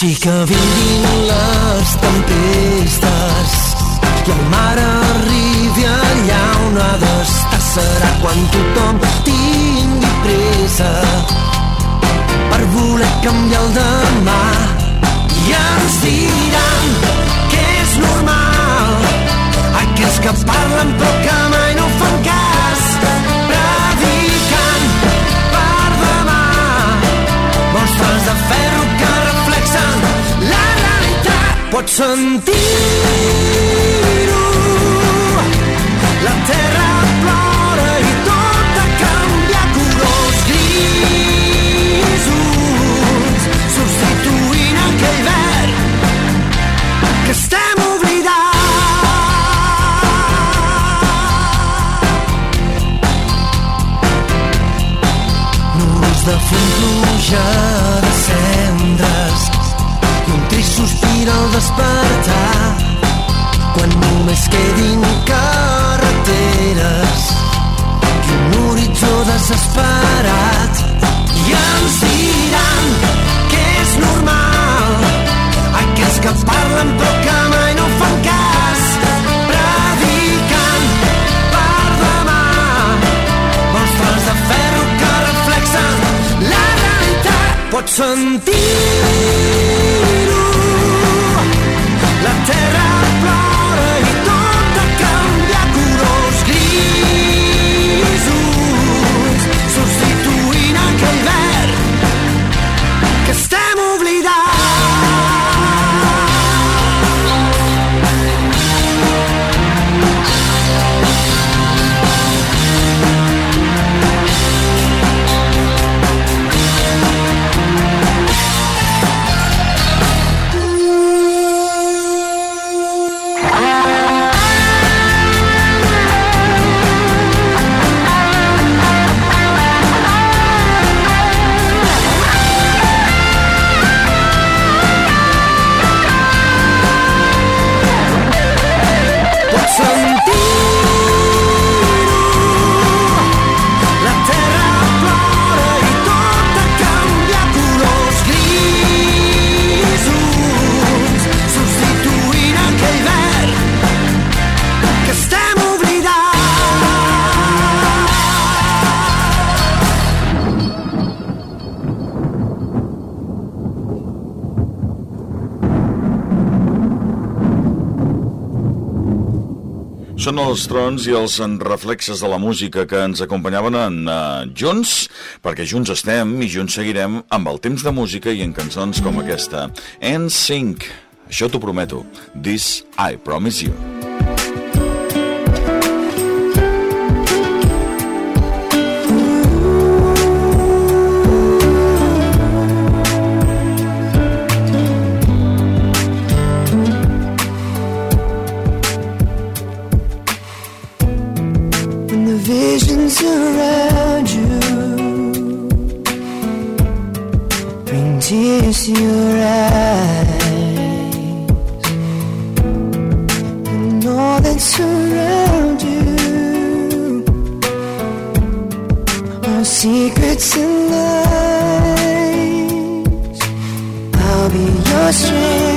Així que vinguin les tempestes i el mar arribi allà on ha d'estar. Serà quan tothom tingui pressa per voler canviar el demà. I ens diran que és normal aquells que parlen però que mai no fan cas pots sentir-ho la terra desesperat. I ens diran que és normal. Aquells que parlen però que mai no fan cas. Predicant per demà. Monstres de ferro que reflexen la realitat. Pots sentir-ho. La terra els trons i els reflexes de la música que ens acompanyaven en uh, Junts, perquè junts estem i junts seguirem amb el temps de música i en cançons com aquesta. En Sync, això t'ho prometo. This I promise you. Visions around you bring tears to your eyes and all that surround you are secrets and lies. I'll be your strength.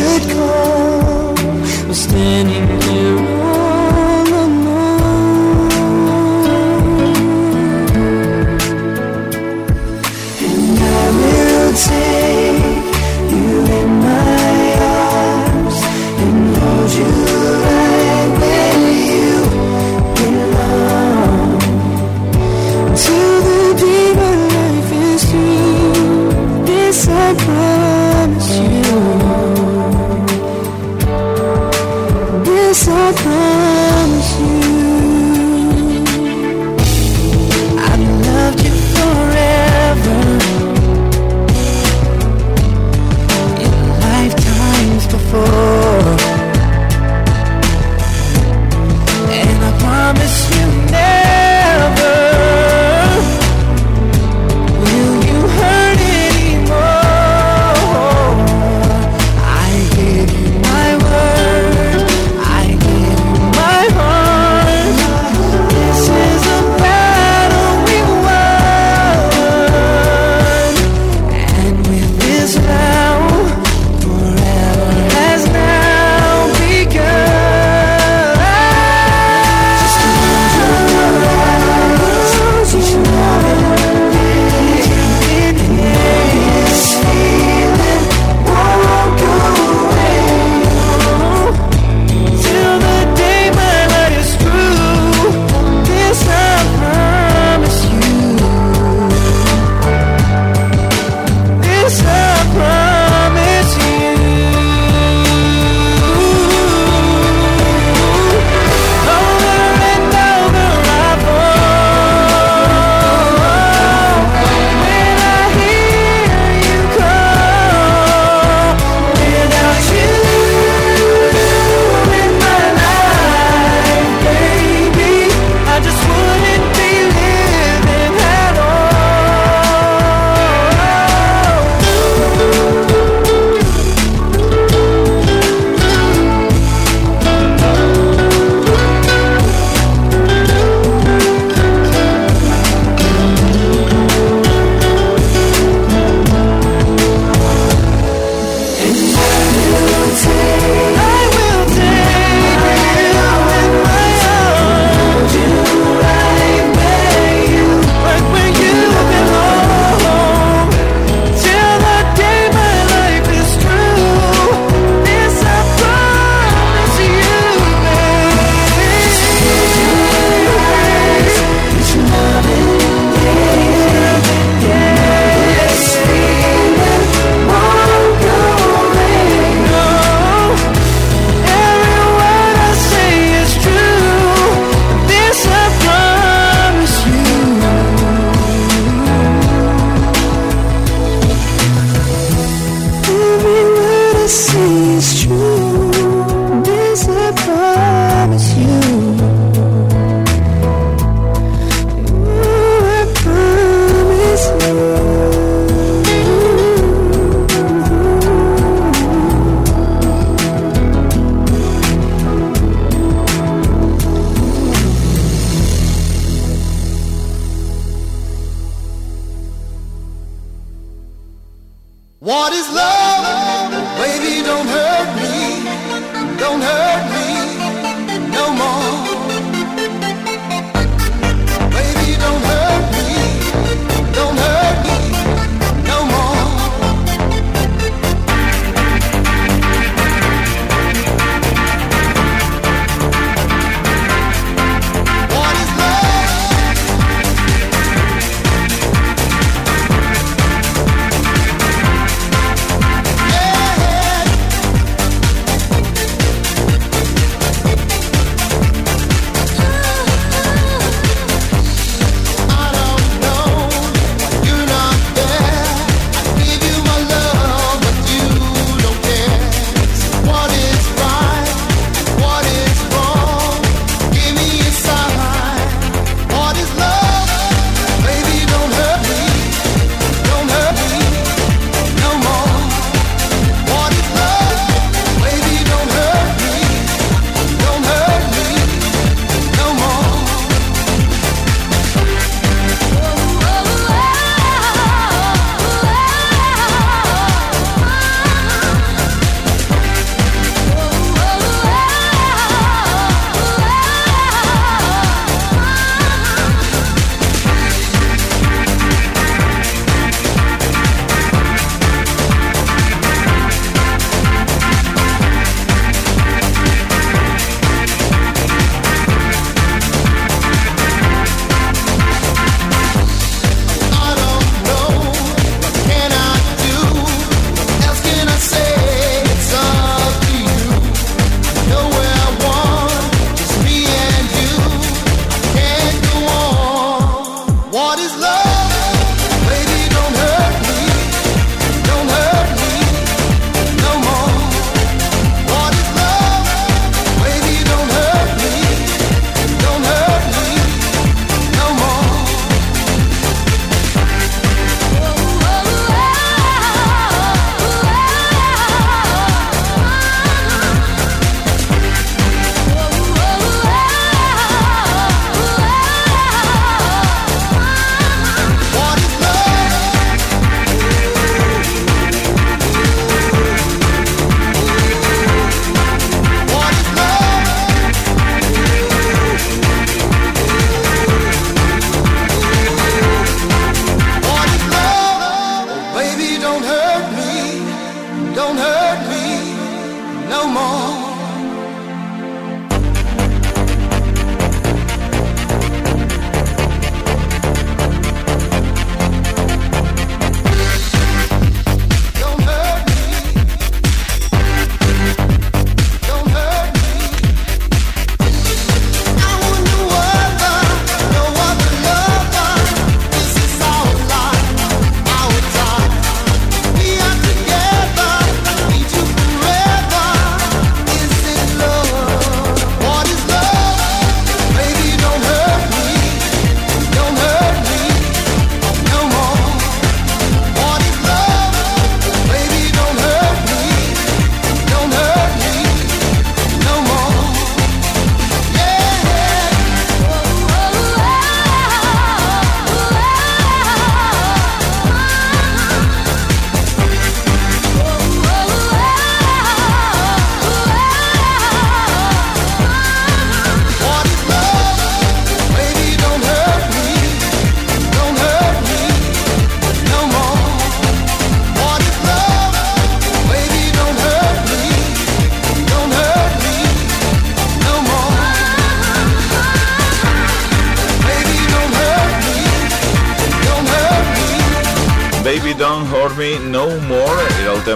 Should call was standing here all alone. And I will take you in my arms and hold you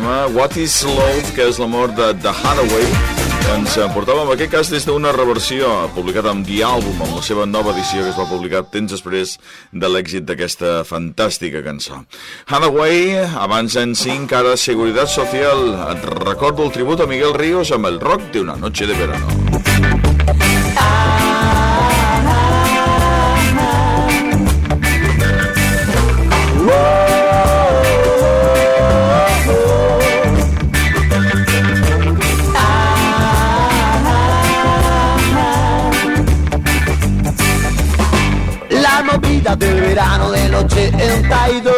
tema What is Love, que és l'amor de The Hathaway que ens portava en aquest cas des d'una reversió publicada amb The Album, amb la seva nova edició que es va publicar temps després de l'èxit d'aquesta fantàstica cançó. Hathaway, abans en 5, ara Seguridad Social. Et recordo el tribut a Miguel Ríos amb el rock de una noche de verano. Verano del 82.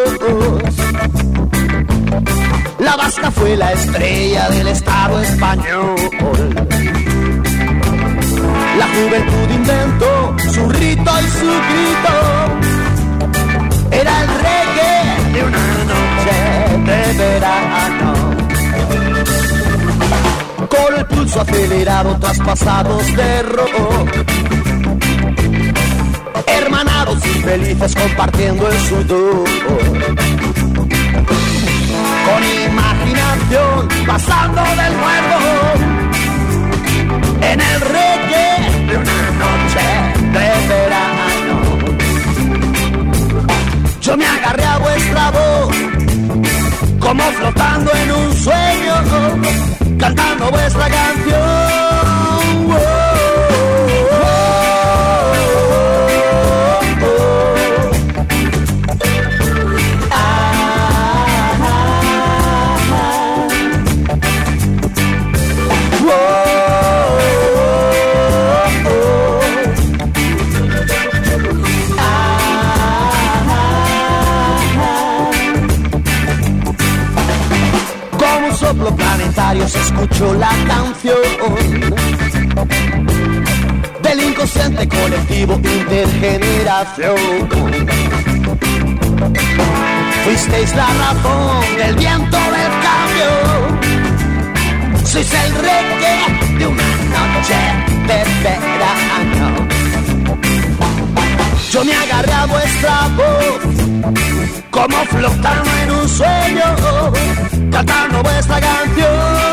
La vasca fue la estrella del Estado español. La juventud inventó su rito y su grito. Era el reggae de una noche de verano. Con el pulso acelerado traspasados de rock hermanados y felices compartiendo el sudor. Con imaginación, pasando del muerto en el reggae de una noche de verano. Yo me agarré a vuestra voz, como flotando en un sueño, cantando vuestra canción. Planetario se escuchó la canción del inconsciente colectivo intergeneración. Fuisteis la razón del viento del cambio. Sois el reggae de una noche de verano. Yo me agarré a vuestra voz como flotando en un sueño, cantando vuestra canción.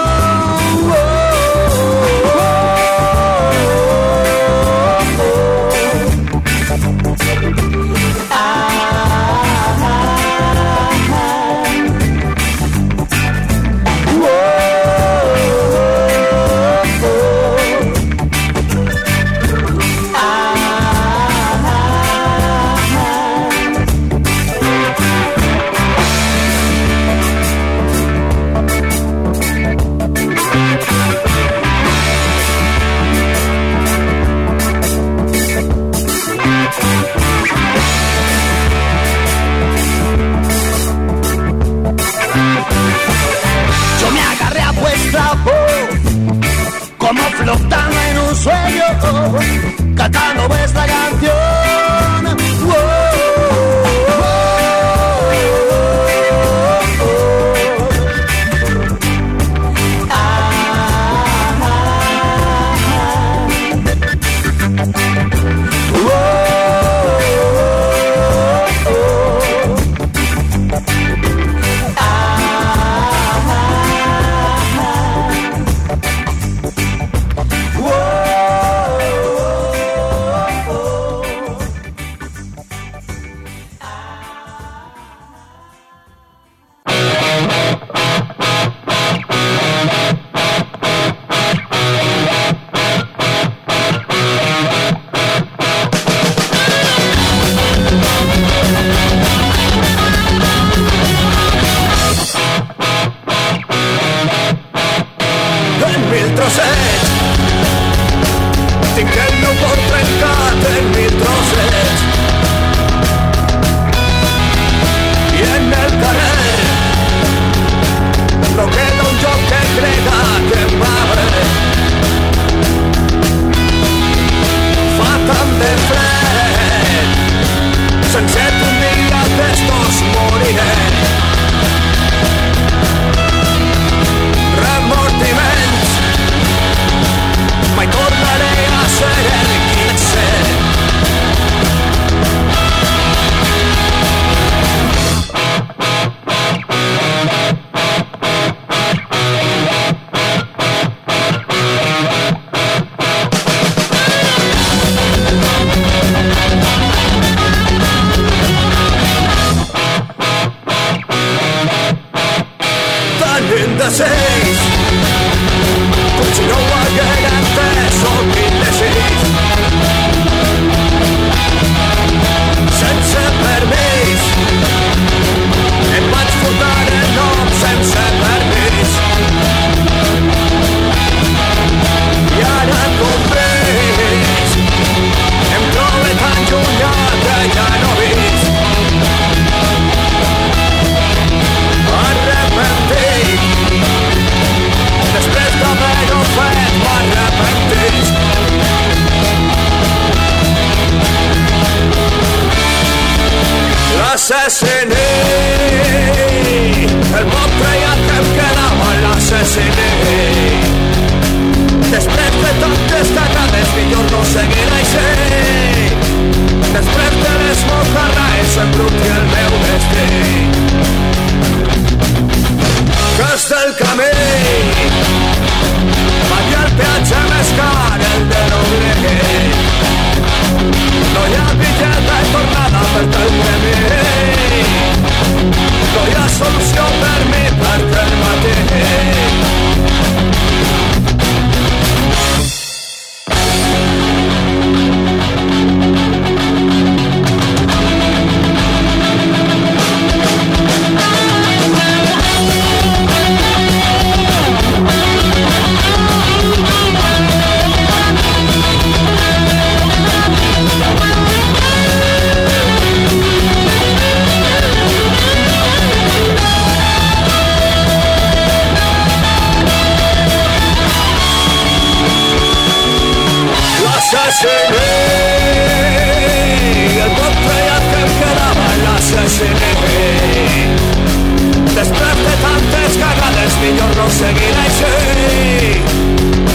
millor no seguir així.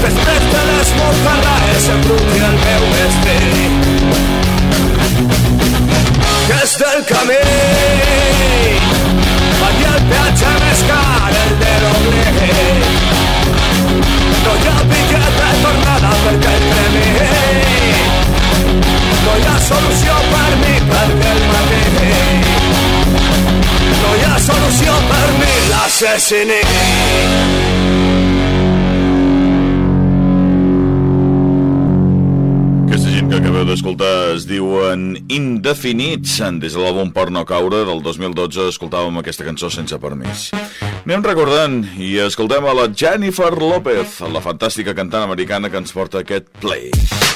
Després de l'esmorfada és embruti el meu destí. Des del camí vaig el peatge més car, el de l'oblit. No hi ha piquet tornada perquè el premi Mi Aquesta gent que acabeu d'escoltar es diuen Indefinits. Des de l'album Per no caure del 2012 escoltàvem aquesta cançó sense permís. Anem recordant i escoltem a la Jennifer López, la fantàstica cantant americana que ens porta aquest play. Play.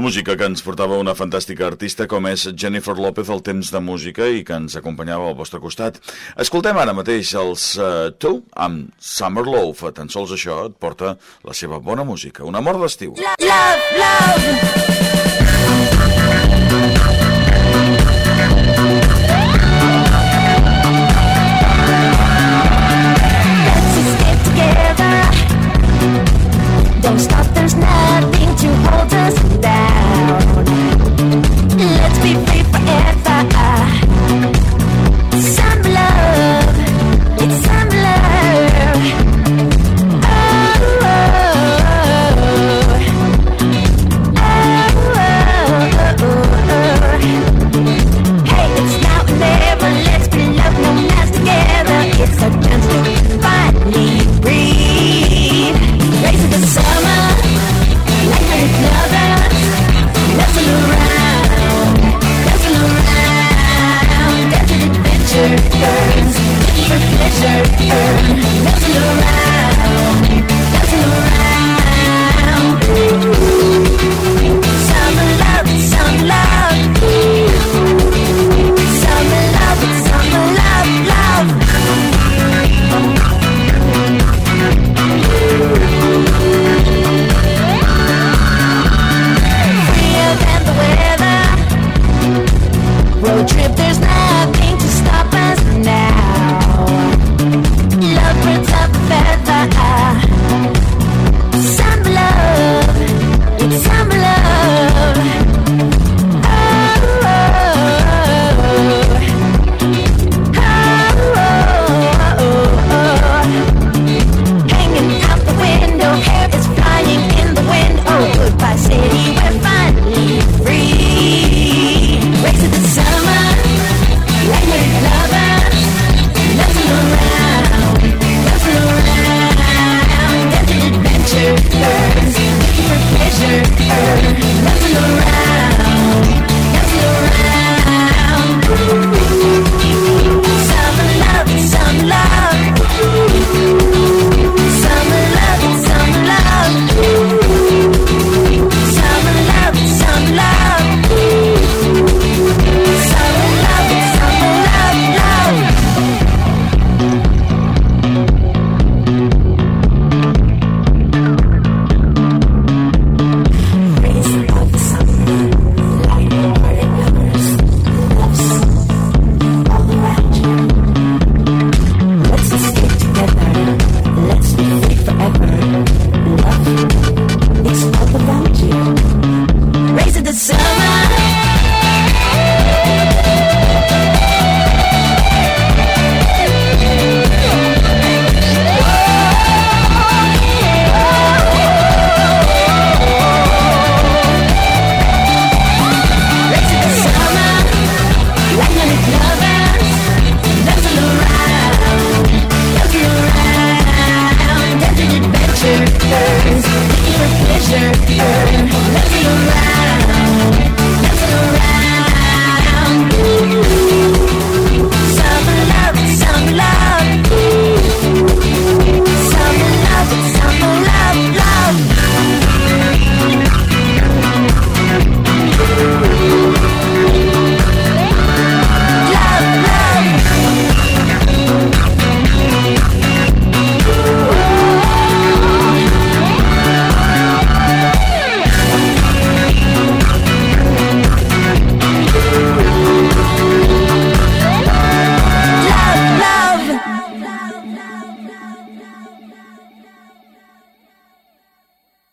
Música que ens portava una fantàstica artista com és Jennifer López al temps de música i que ens acompanyava al vostre costat. Escoltem ara mateix els uh, Tu amb Summer Love. Tan sols això et porta la seva bona música. Un amor d'estiu. Love, love. Let's